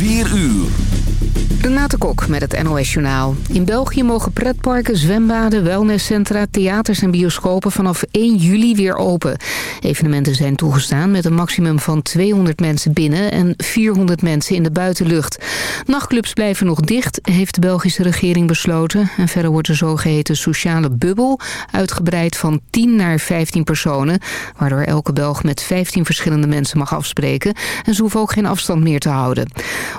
4 uur. Renate Kok met het NOS Journaal. In België mogen pretparken, zwembaden, wellnesscentra, theaters en bioscopen vanaf 1 juli weer open. Evenementen zijn toegestaan met een maximum van 200 mensen binnen en 400 mensen in de buitenlucht. Nachtclubs blijven nog dicht, heeft de Belgische regering besloten. En verder wordt de zogeheten sociale bubbel uitgebreid van 10 naar 15 personen. Waardoor elke Belg met 15 verschillende mensen mag afspreken. En ze hoeven ook geen afstand meer te houden.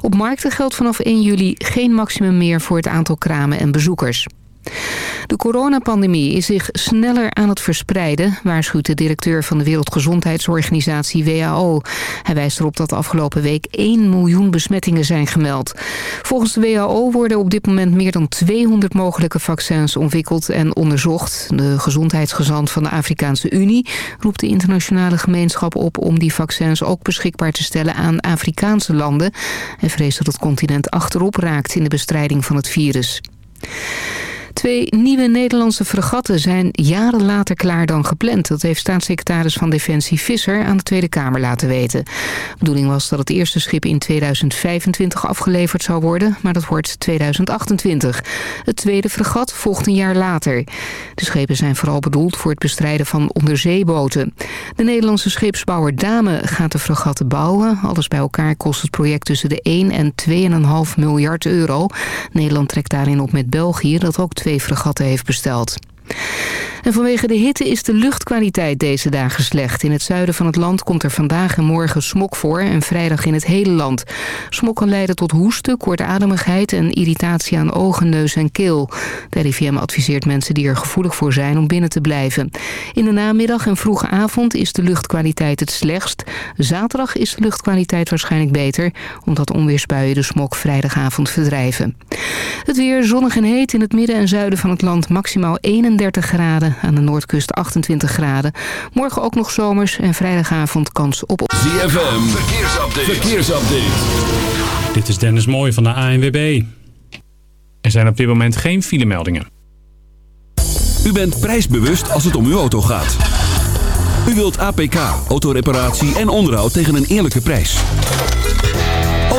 Op markten geldt vanaf 1 juli geen maximum meer voor het aantal kramen en bezoekers. De coronapandemie is zich sneller aan het verspreiden... waarschuwt de directeur van de Wereldgezondheidsorganisatie WHO. Hij wijst erop dat afgelopen week 1 miljoen besmettingen zijn gemeld. Volgens de WHO worden op dit moment meer dan 200 mogelijke vaccins ontwikkeld en onderzocht. De gezondheidsgezant van de Afrikaanse Unie roept de internationale gemeenschap op... om die vaccins ook beschikbaar te stellen aan Afrikaanse landen. en vreest dat het continent achterop raakt in de bestrijding van het virus. Twee nieuwe Nederlandse fregatten zijn jaren later klaar dan gepland. Dat heeft staatssecretaris van Defensie Visser aan de Tweede Kamer laten weten. De bedoeling was dat het eerste schip in 2025 afgeleverd zou worden, maar dat wordt 2028. Het tweede fregat volgt een jaar later. De schepen zijn vooral bedoeld voor het bestrijden van onderzeeboten. De Nederlandse scheepsbouwer Dame gaat de fregatten bouwen. Alles bij elkaar kost het project tussen de 1 en 2,5 miljard euro. Nederland trekt daarin op met België, dat ook twee fregatten heeft besteld. En vanwege de hitte is de luchtkwaliteit deze dagen slecht. In het zuiden van het land komt er vandaag en morgen smok voor... en vrijdag in het hele land. Smok kan leiden tot hoesten, kortademigheid en irritatie aan ogen, neus en keel. De RIVM adviseert mensen die er gevoelig voor zijn om binnen te blijven. In de namiddag en vroege avond is de luchtkwaliteit het slechtst. Zaterdag is de luchtkwaliteit waarschijnlijk beter... omdat onweersbuien de smok vrijdagavond verdrijven. Het weer zonnig en heet in het midden en zuiden van het land maximaal 31 graden aan de noordkust 28 graden. Morgen ook nog zomers en vrijdagavond kans op... ZFM, verkeersupdate. verkeersupdate. Dit is Dennis Mooij van de ANWB. Er zijn op dit moment geen filemeldingen. U bent prijsbewust als het om uw auto gaat. U wilt APK, autoreparatie en onderhoud tegen een eerlijke prijs.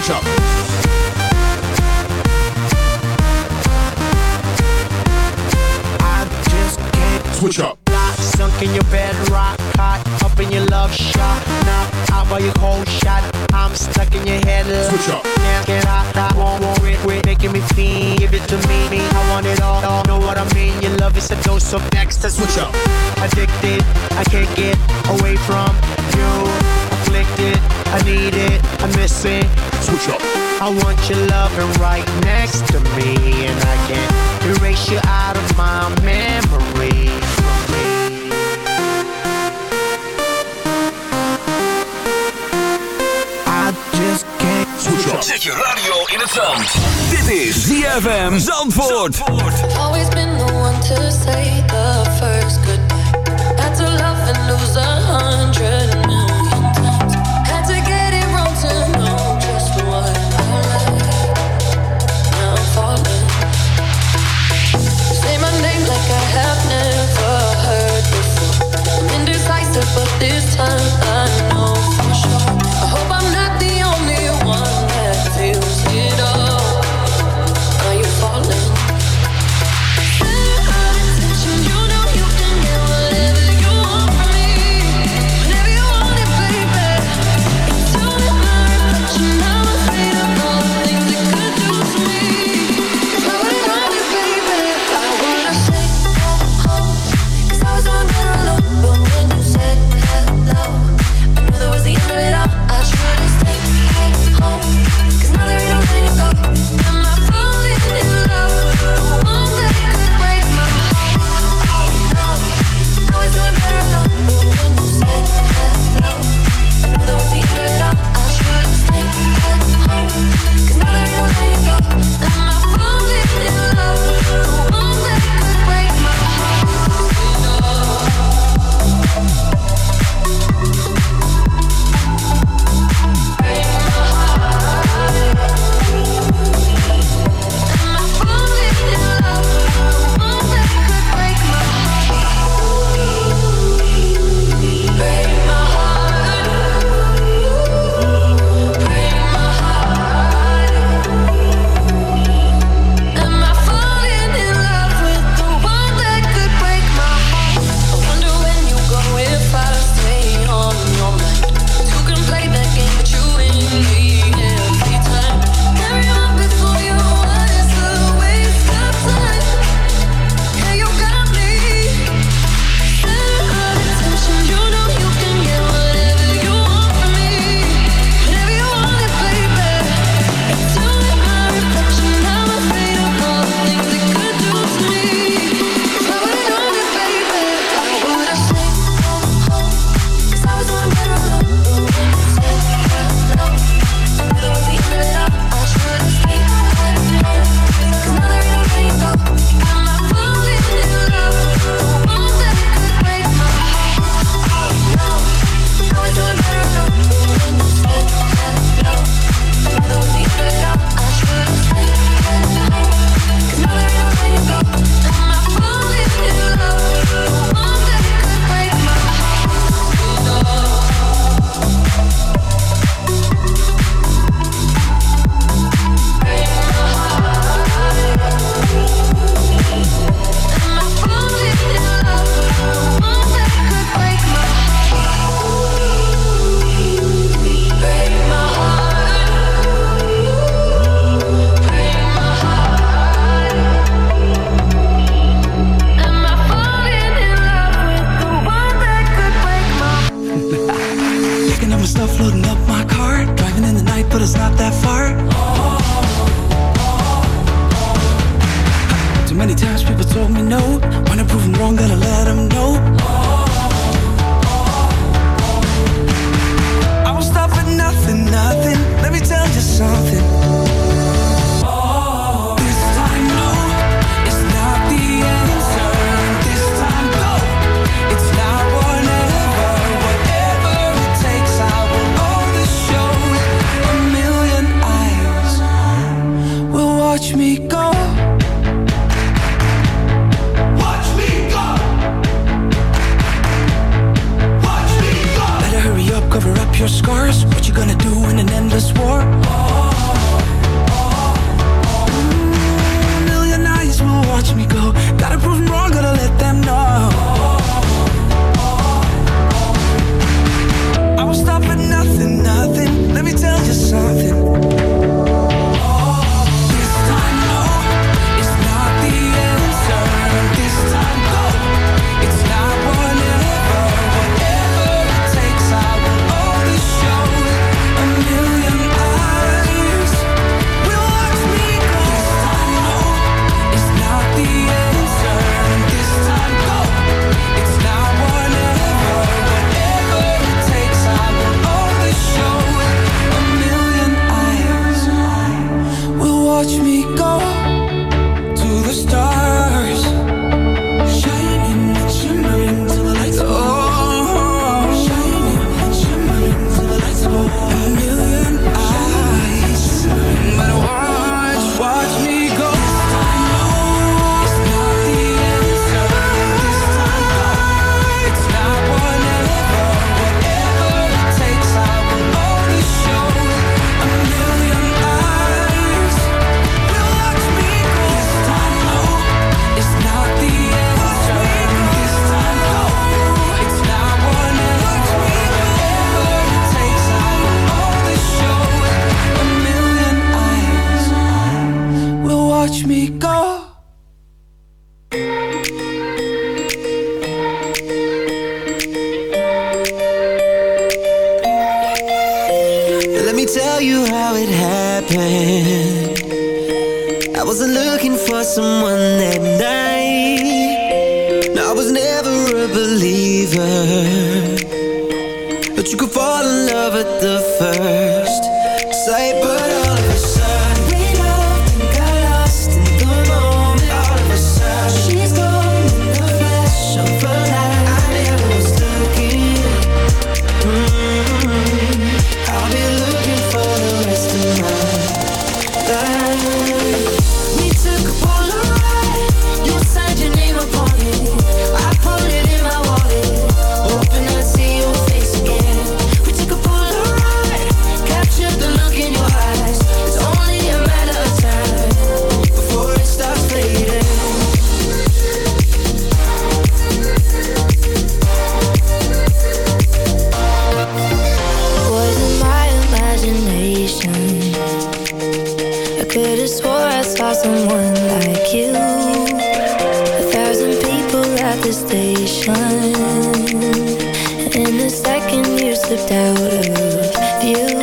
Switch up. I just can't Switch up. Sunk in your bed, rock hot, up in your love shot. Now out by your cold shot. I'm stuck in your head. Switch up. Can't get out, I won't worry, quit making me feel. Give it to me, me. I want it all, all. Know what I mean? Your love is a dose of next Switch up. Addicted, I can't get away from you. Afflicted, I need it, I miss it. Switch up. I want your loving right next to me, and I can't erase you out of my memory. I just can't Switch up. Zet je radio in het zand. Dit is ZFM Zandvoort. Always been the one to say the first goodbye. Had to love and lose a hundred this time. I someone like you. A thousand people at the station. In a second you slipped out of view.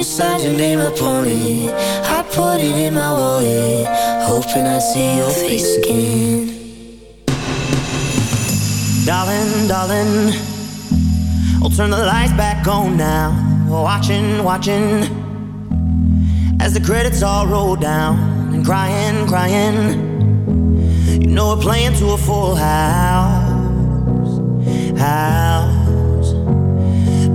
You signed your name upon it. I put it in my wallet Hoping I see your face again. Darling, darling I'll turn the lights back on now. Watching, watching As the credits all roll down. And crying, crying You know we're playing to a full house. House.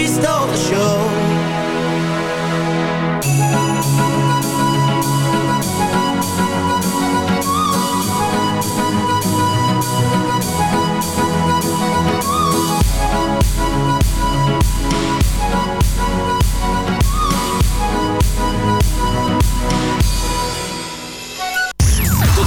we stole the show.